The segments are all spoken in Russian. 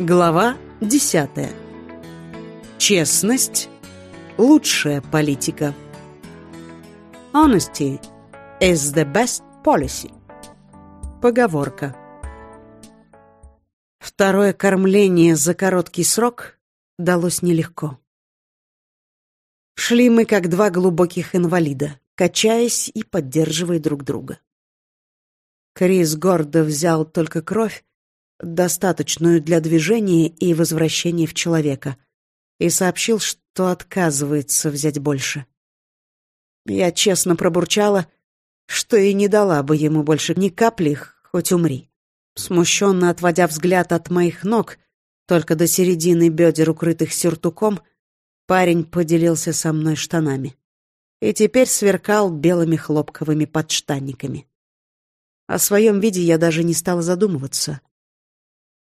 Глава 10. Честность – лучшая политика. Honesty is the best policy. Поговорка. Второе кормление за короткий срок далось нелегко. Шли мы, как два глубоких инвалида, качаясь и поддерживая друг друга. Крис гордо взял только кровь, достаточную для движения и возвращения в человека, и сообщил, что отказывается взять больше. Я честно пробурчала, что и не дала бы ему больше ни капли, хоть умри. Смущенно отводя взгляд от моих ног, только до середины бедер, укрытых сюртуком, парень поделился со мной штанами. И теперь сверкал белыми хлопковыми подштанниками. О своем виде я даже не стала задумываться.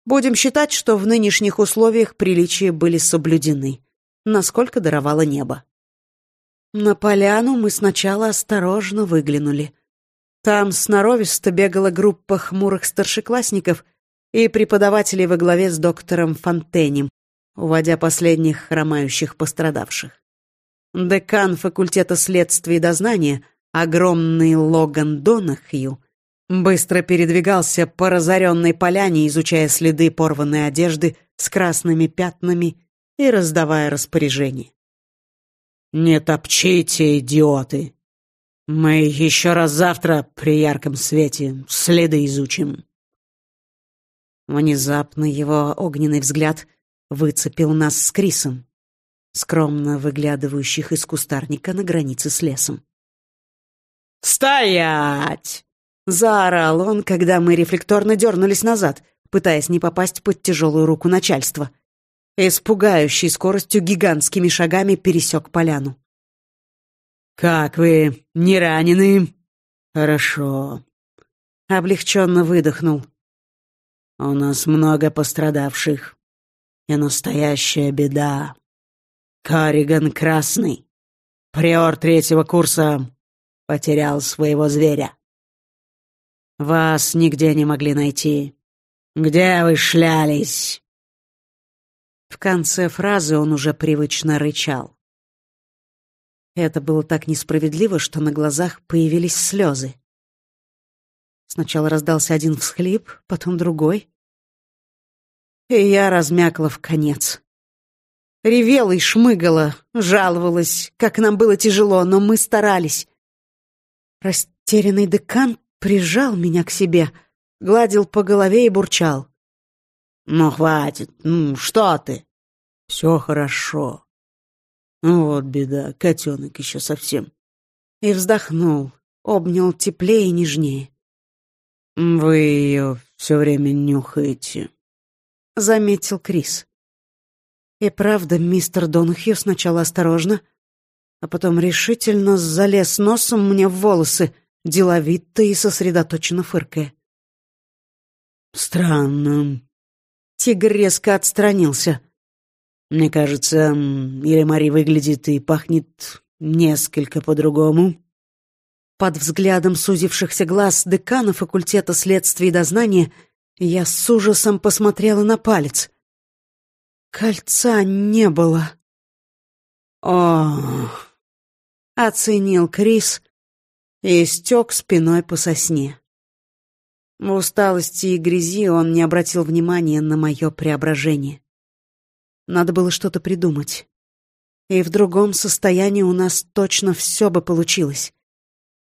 Будем считать, что в нынешних условиях приличия были соблюдены, насколько даровало небо. На поляну мы сначала осторожно выглянули. Там сноровисто бегала группа хмурых старшеклассников и преподавателей во главе с доктором Фонтенем, уводя последних хромающих пострадавших. Декан факультета следствия и дознания, огромный Логан Донахью, Быстро передвигался по разоренной поляне, изучая следы порванной одежды с красными пятнами и раздавая распоряжения. «Не топчите, идиоты! Мы еще раз завтра при ярком свете следы изучим». Внезапно его огненный взгляд выцепил нас с Крисом, скромно выглядывающих из кустарника на границе с лесом. «Стоять!» Заорал он, когда мы рефлекторно дернулись назад, пытаясь не попасть под тяжелую руку начальства. И с скоростью гигантскими шагами пересек поляну. «Как вы? Не ранены?» «Хорошо». Облегченно выдохнул. «У нас много пострадавших. И настоящая беда. Кариган Красный, приор третьего курса, потерял своего зверя. Вас нигде не могли найти. Где вы шлялись?» В конце фразы он уже привычно рычал. Это было так несправедливо, что на глазах появились слезы. Сначала раздался один всхлип, потом другой. И я размякла в конец. Ревела и шмыгала, жаловалась, как нам было тяжело, но мы старались. Растерянный декан прижал меня к себе, гладил по голове и бурчал. «Ну, хватит, ну, что ты? Все хорошо. Ну, вот беда, котенок еще совсем». И вздохнул, обнял теплее и нежнее. «Вы ее все время нюхаете», — заметил Крис. И правда, мистер Донахью сначала осторожно, а потом решительно залез носом мне в волосы, деловито и сосредоточенно фыркая. «Странно». Тигр резко отстранился. «Мне кажется, или Мари выглядит и пахнет несколько по-другому». Под взглядом сузившихся глаз декана факультета следствия и дознания я с ужасом посмотрела на палец. Кольца не было. О, оценил Крис, и стек спиной по сосне. В усталости и грязи он не обратил внимания на мое преображение. Надо было что-то придумать. И в другом состоянии у нас точно все бы получилось.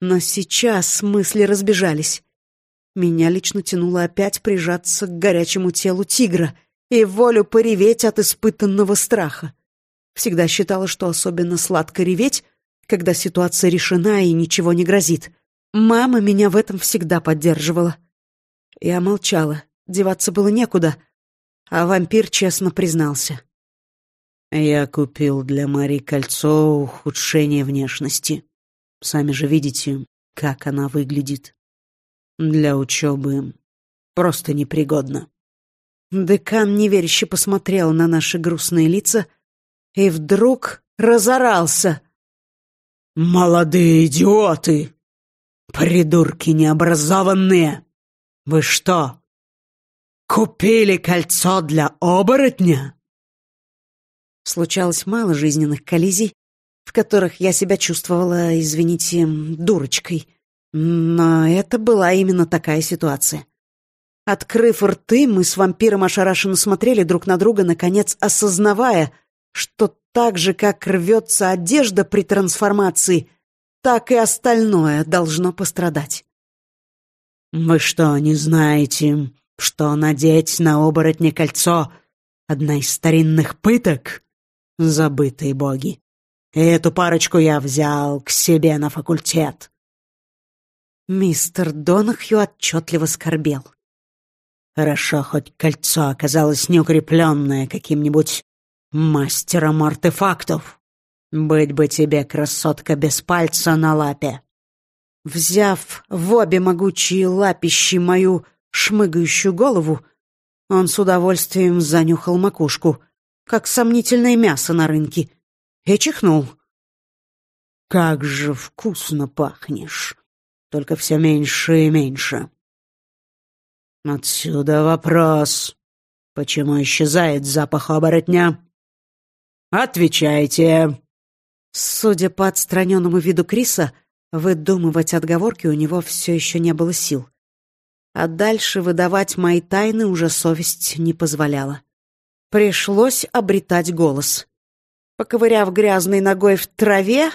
Но сейчас мысли разбежались. Меня лично тянуло опять прижаться к горячему телу тигра и волю пореветь от испытанного страха. Всегда считала, что особенно сладко реветь — когда ситуация решена и ничего не грозит. Мама меня в этом всегда поддерживала. Я молчала, деваться было некуда, а вампир честно признался. «Я купил для Мари кольцо ухудшения внешности. Сами же видите, как она выглядит. Для учебы просто непригодно». Декан неверяще посмотрел на наши грустные лица и вдруг разорался — «Молодые идиоты! Придурки необразованные! Вы что, купили кольцо для оборотня?» Случалось мало жизненных коллизий, в которых я себя чувствовала, извините, дурочкой. Но это была именно такая ситуация. Открыв рты, мы с вампиром ошарашенно смотрели друг на друга, наконец осознавая, что так же, как рвется одежда при трансформации, так и остальное должно пострадать. «Вы что, не знаете, что надеть на оборотне кольцо — одна из старинных пыток?» Забытые боги. Эту парочку я взял к себе на факультет. Мистер Донахью отчетливо скорбел. Хорошо, хоть кольцо оказалось неукрепленное каким-нибудь мастером артефактов. Быть бы тебе, красотка, без пальца на лапе. Взяв в обе могучие лапищи мою шмыгающую голову, он с удовольствием занюхал макушку, как сомнительное мясо на рынке, и чихнул. «Как же вкусно пахнешь! Только все меньше и меньше!» «Отсюда вопрос. Почему исчезает запах оборотня?» «Отвечайте!» Судя по отстраненному виду Криса, выдумывать отговорки у него все еще не было сил. А дальше выдавать мои тайны уже совесть не позволяла. Пришлось обретать голос. Поковыряв грязной ногой в траве,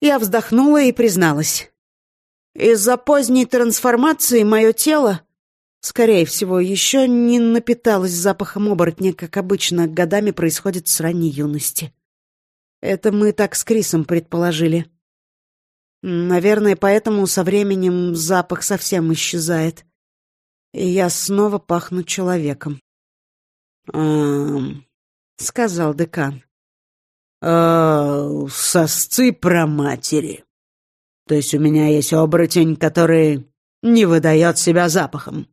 я вздохнула и призналась. Из-за поздней трансформации мое тело, скорее всего, еще не напиталось запахом оборотня, как обычно годами происходит с ранней юности. Это мы так с Крисом предположили. Наверное, поэтому со временем запах совсем исчезает. И я снова пахну человеком. «Эм...» — сказал декан. «Э, сосцы про матери. То есть у меня есть оборотень, который не выдает себя запахом.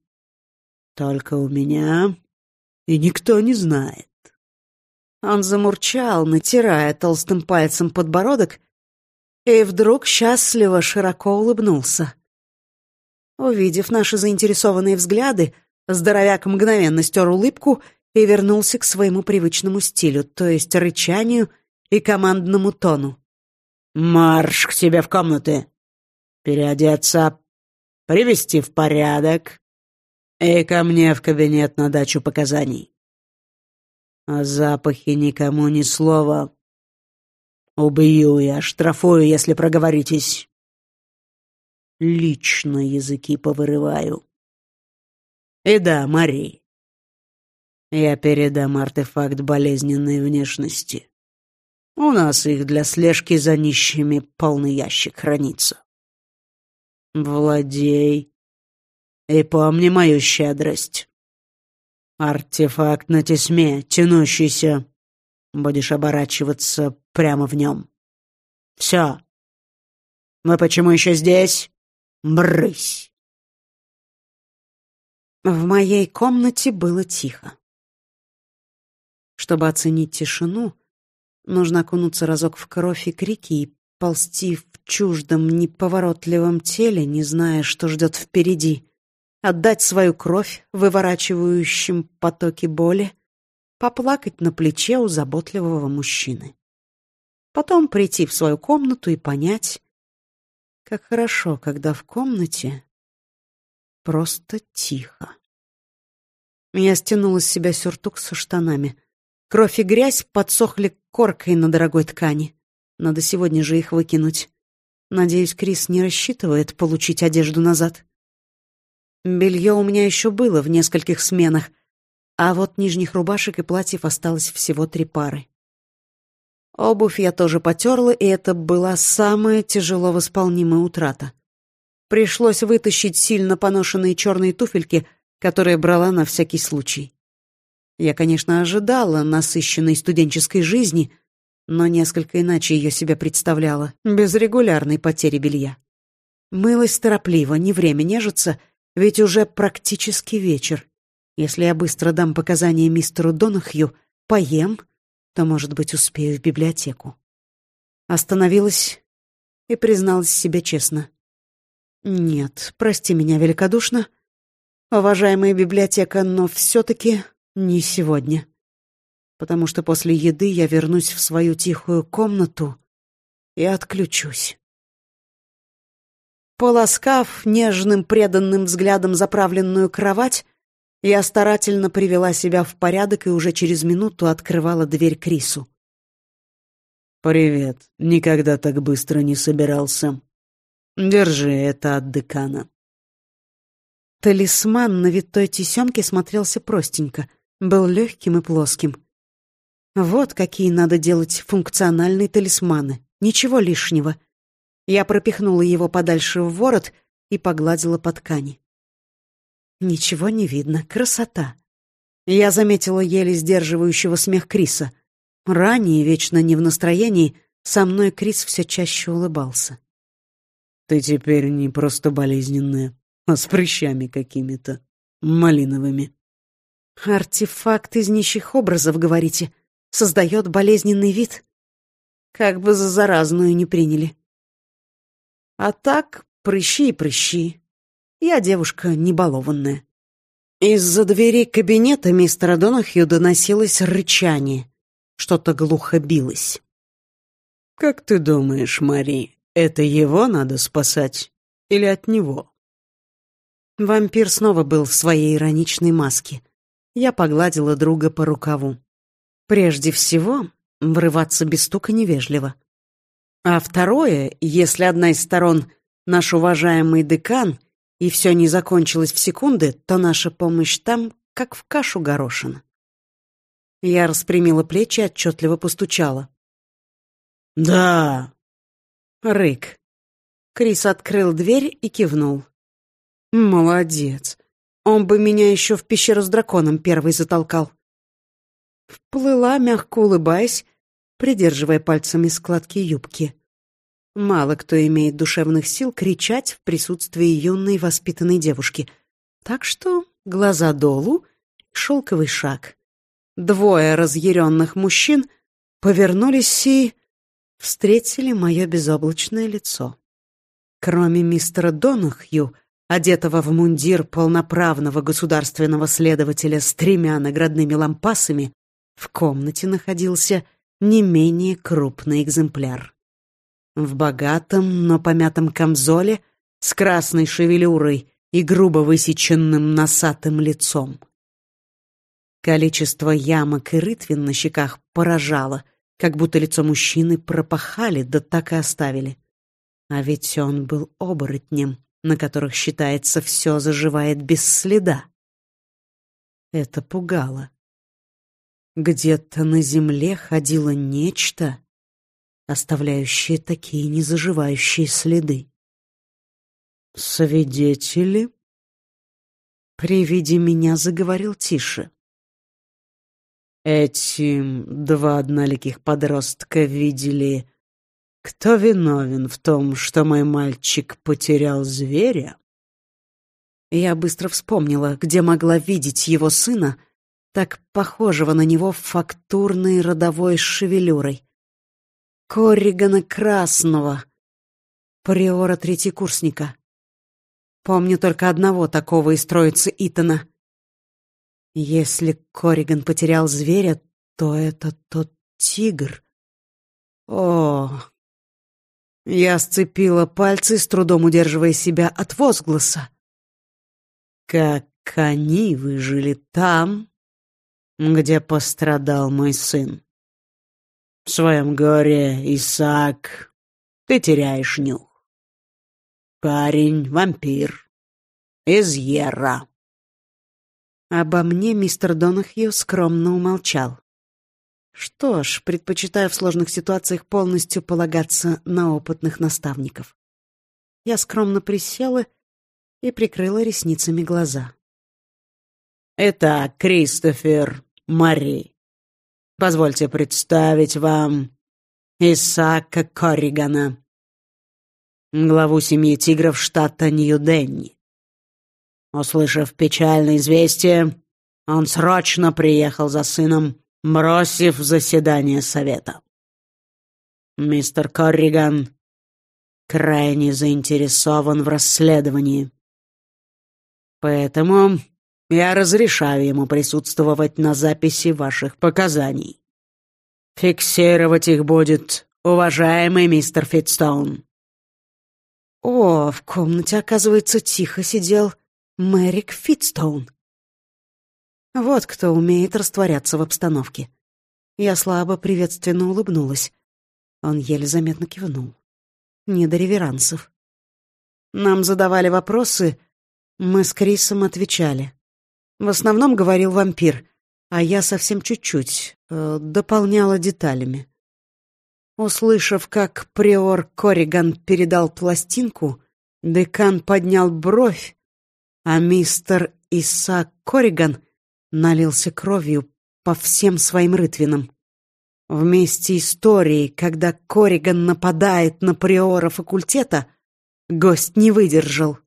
Только у меня и никто не знает». Он замурчал, натирая толстым пальцем подбородок, и вдруг счастливо широко улыбнулся. Увидев наши заинтересованные взгляды, здоровяк мгновенно стер улыбку — и вернулся к своему привычному стилю, то есть рычанию и командному тону. «Марш к тебе в комнаты! Переодеться, привести в порядок и ко мне в кабинет на дачу показаний. О запахе никому ни слова. Убью я, штрафую, если проговоритесь. Лично языки повырываю. И да, Мари, я передам артефакт болезненной внешности. У нас их для слежки за нищими полный ящик хранится. Владей и помни мою щедрость. Артефакт на тесьме, тянущийся. Будешь оборачиваться прямо в нем. Все. Вы почему еще здесь? Брысь. В моей комнате было тихо. Чтобы оценить тишину, нужно окунуться разок в кровь и крики и ползти в чуждом, неповоротливом теле, не зная, что ждет впереди, отдать свою кровь выворачивающим потоки боли, поплакать на плече у заботливого мужчины. Потом прийти в свою комнату и понять, как хорошо, когда в комнате просто тихо. Я стянула с себя сюртук со штанами — Кровь и грязь подсохли коркой на дорогой ткани. Надо сегодня же их выкинуть. Надеюсь, Крис не рассчитывает получить одежду назад. Белье у меня еще было в нескольких сменах, а вот нижних рубашек и платьев осталось всего три пары. Обувь я тоже потерла, и это была самая тяжело восполнимая утрата. Пришлось вытащить сильно поношенные черные туфельки, которые брала на всякий случай. Я, конечно, ожидала насыщенной студенческой жизни, но несколько иначе ее себе представляла, без регулярной потери белья. Мылась торопливо, не время нежиться, ведь уже практически вечер. Если я быстро дам показания мистеру Донахью, поем, то, может быть, успею в библиотеку. Остановилась и призналась себе честно. «Нет, прости меня великодушно, уважаемая библиотека, но все-таки не сегодня. Потому что после еды я вернусь в свою тихую комнату и отключусь. Полоскав нежным преданным взглядом заправленную кровать, я старательно привела себя в порядок и уже через минуту открывала дверь Крису. «Привет. Никогда так быстро не собирался. Держи это от декана». Талисман на витой тесемке смотрелся простенько, был легким и плоским. Вот какие надо делать функциональные талисманы. Ничего лишнего. Я пропихнула его подальше в ворот и погладила по ткани. Ничего не видно. Красота. Я заметила еле сдерживающего смех Криса. Ранее, вечно не в настроении, со мной Крис все чаще улыбался. «Ты теперь не просто болезненная, а с прыщами какими-то, малиновыми». «Артефакт из нищих образов, говорите, создает болезненный вид? Как бы за заразную не приняли. А так, прыщи и прыщи. Я девушка небалованная. Из-за двери кабинета мистера Донахью доносилось рычание. Что-то глухо билось. «Как ты думаешь, Мари, это его надо спасать или от него?» Вампир снова был в своей ироничной маске. Я погладила друга по рукаву. Прежде всего, врываться без стука невежливо. А второе, если одна из сторон — наш уважаемый декан — и все не закончилось в секунды, то наша помощь там, как в кашу горошина. Я распрямила плечи и отчетливо постучала. «Да!» Рык. Крис открыл дверь и кивнул. «Молодец. Он бы меня еще в пещеру с драконом первый затолкал». Вплыла, мягко улыбаясь, придерживая пальцами складки юбки. Мало кто имеет душевных сил кричать в присутствии юной воспитанной девушки. Так что глаза долу, шелковый шаг. Двое разъяренных мужчин повернулись и встретили мое безоблачное лицо. Кроме мистера Донахью, одетого в мундир полноправного государственного следователя с тремя наградными лампасами, в комнате находился не менее крупный экземпляр. В богатом, но помятом камзоле, с красной шевелюрой и грубо высеченным носатым лицом. Количество ямок и рытвин на щеках поражало, как будто лицо мужчины пропахали, да так и оставили. А ведь он был оборотнем, на которых, считается, все заживает без следа. Это пугало. Где-то на земле ходило нечто, оставляющие такие незаживающие следы. «Свидетели?» При виде меня заговорил тише. «Эти два одноликих подростка видели, кто виновен в том, что мой мальчик потерял зверя?» Я быстро вспомнила, где могла видеть его сына, так похожего на него фактурной родовой шевелюрой. Корригана Красного, приора третьекурсника. Помню только одного такого из троицы Итана. Если Корриган потерял зверя, то это тот тигр. О! Я сцепила пальцы, с трудом удерживая себя от возгласа. Как они выжили там, где пострадал мой сын. В своем горе, Исаак, ты теряешь нюх. Парень — вампир. Из Ерра. Обо мне мистер Донахью скромно умолчал. Что ж, предпочитаю в сложных ситуациях полностью полагаться на опытных наставников. Я скромно присела и прикрыла ресницами глаза. «Это Кристофер Мари», Позвольте представить вам Исаака Корригана, главу семьи тигров штата Нью-Денни. Услышав печальное известие, он срочно приехал за сыном, бросив заседание совета. Мистер Корриган крайне заинтересован в расследовании. Поэтому я разрешаю ему присутствовать на записи ваших показаний. Фиксировать их будет уважаемый мистер Фитстоун». О, в комнате, оказывается, тихо сидел Мэрик Фитстоун. Вот кто умеет растворяться в обстановке. Я слабо приветственно улыбнулась. Он еле заметно кивнул. Не до реверансов. Нам задавали вопросы, мы с Крисом отвечали. В основном говорил вампир, а я совсем чуть-чуть, э, дополняла деталями. Услышав, как приор Кориган передал пластинку, декан поднял бровь, а мистер Исаак Кориган налился кровью по всем своим рытвинам. Вместе истории, когда Кориган нападает на приора факультета, гость не выдержал.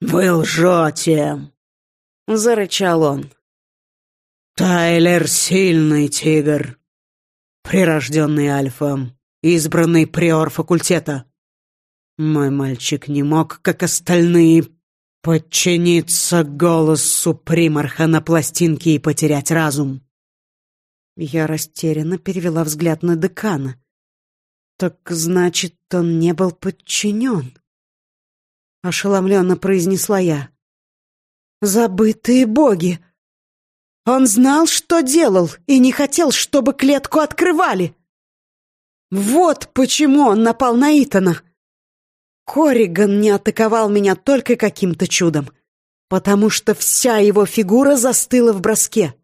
«Вы лжете!» — зарычал он. «Тайлер — сильный тигр прирожденный альфа, избранный приор факультета. Мой мальчик не мог, как остальные, подчиниться голосу примарха на пластинке и потерять разум. Я растерянно перевела взгляд на декана. Так значит, он не был подчинен? Ошеломленно произнесла я. Забытые боги! Он знал, что делал, и не хотел, чтобы клетку открывали. Вот почему он напал на Итана. Кориган не атаковал меня только каким-то чудом, потому что вся его фигура застыла в броске.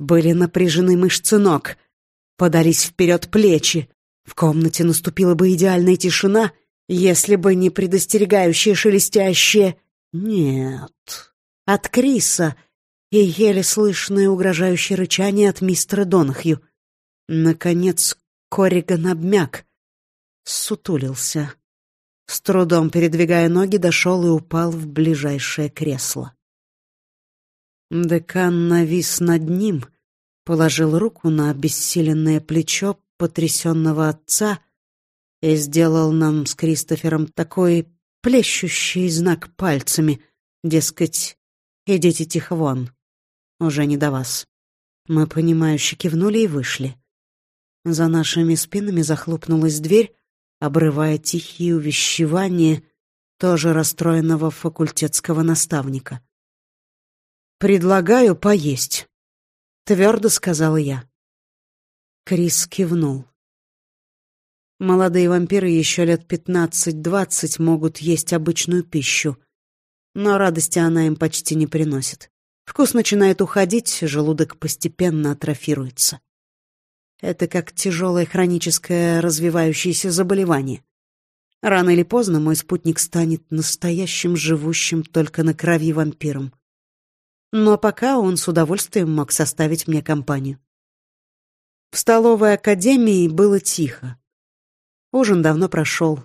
Были напряжены мышцы ног, подались вперед плечи. В комнате наступила бы идеальная тишина, если бы не предостерегающее шелестящее «нет». От Криса — и еле слышное угрожающее рычание от мистера Донахью. Наконец Корриган обмяк, сутулился. С трудом передвигая ноги, дошел и упал в ближайшее кресло. Декан навис над ним, положил руку на обессиленное плечо потрясенного отца и сделал нам с Кристофером такой плещущий знак пальцами, дескать, идите тихо вон. Уже не до вас. Мы, понимающе кивнули и вышли. За нашими спинами захлопнулась дверь, обрывая тихие увещевания тоже расстроенного факультетского наставника. «Предлагаю поесть», — твердо сказала я. Крис кивнул. Молодые вампиры еще лет пятнадцать-двадцать могут есть обычную пищу, но радости она им почти не приносит. Вкус начинает уходить, желудок постепенно атрофируется. Это как тяжелое хроническое развивающееся заболевание. Рано или поздно мой спутник станет настоящим живущим только на крови вампиром. Но пока он с удовольствием мог составить мне компанию. В столовой академии было тихо. Ужин давно прошел.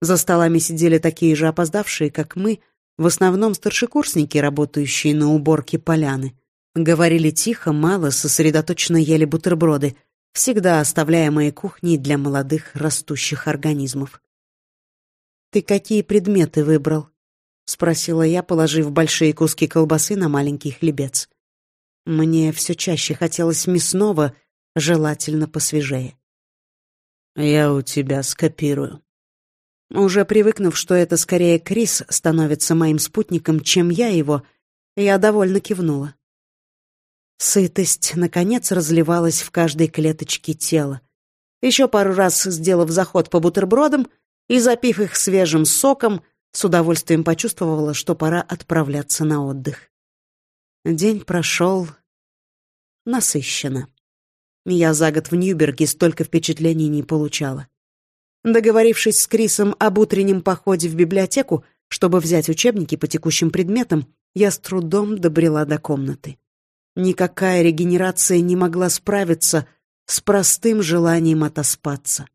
За столами сидели такие же опоздавшие, как мы, в основном старшекурсники, работающие на уборке поляны. Говорили тихо, мало, сосредоточенно ели бутерброды, всегда оставляемые кухней для молодых растущих организмов. «Ты какие предметы выбрал?» — спросила я, положив большие куски колбасы на маленький хлебец. Мне все чаще хотелось мясного, желательно посвежее. «Я у тебя скопирую», уже привыкнув, что это скорее Крис становится моим спутником, чем я его, я довольно кивнула. Сытость, наконец, разливалась в каждой клеточке тела. Еще пару раз сделав заход по бутербродам и запив их свежим соком, с удовольствием почувствовала, что пора отправляться на отдых. День прошел насыщенно. Я за год в Ньюберге столько впечатлений не получала. Договорившись с Крисом об утреннем походе в библиотеку, чтобы взять учебники по текущим предметам, я с трудом добрела до комнаты. Никакая регенерация не могла справиться с простым желанием отоспаться.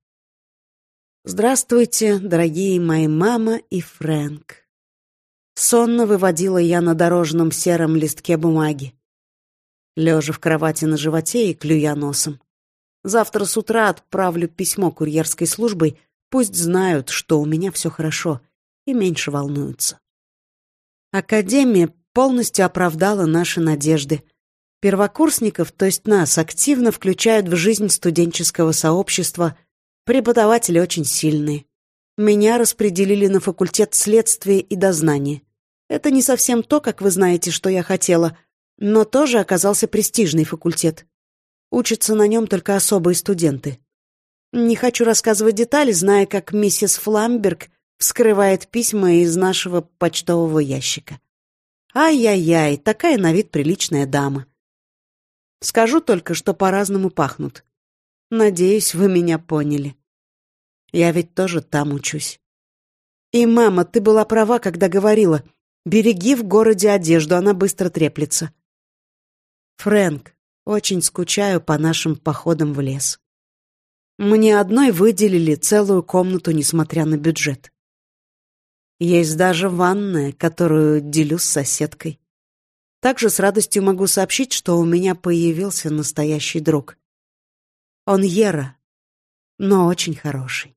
«Здравствуйте, дорогие мои мама и Фрэнк». Сонно выводила я на дорожном сером листке бумаги. Лежа в кровати на животе и клюя носом. Завтра с утра отправлю письмо курьерской службой, пусть знают, что у меня все хорошо, и меньше волнуются. Академия полностью оправдала наши надежды. Первокурсников, то есть нас, активно включают в жизнь студенческого сообщества. Преподаватели очень сильные. Меня распределили на факультет следствия и дознания. Это не совсем то, как вы знаете, что я хотела, но тоже оказался престижный факультет. Учатся на нем только особые студенты. Не хочу рассказывать детали, зная, как миссис Фламберг вскрывает письма из нашего почтового ящика. Ай-яй-яй, такая на вид приличная дама. Скажу только, что по-разному пахнут. Надеюсь, вы меня поняли. Я ведь тоже там учусь. И, мама, ты была права, когда говорила, береги в городе одежду, она быстро треплется. Фрэнк, очень скучаю по нашим походам в лес. Мне одной выделили целую комнату, несмотря на бюджет. Есть даже ванная, которую делю с соседкой. Также с радостью могу сообщить, что у меня появился настоящий друг. Он Ера, но очень хороший.